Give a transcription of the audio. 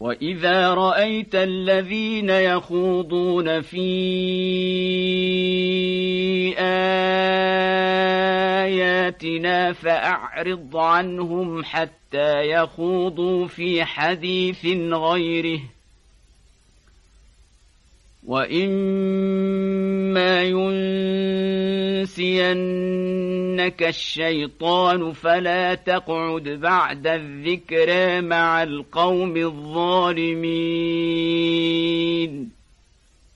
وإذا رأيت الذين يخوضون في آياتنا فأعرض عنهم حتى يخوضوا في حديث غيره وإما ينسينك الشيطان فلا تقعد بعد الذكرى مع القوم الظالمين.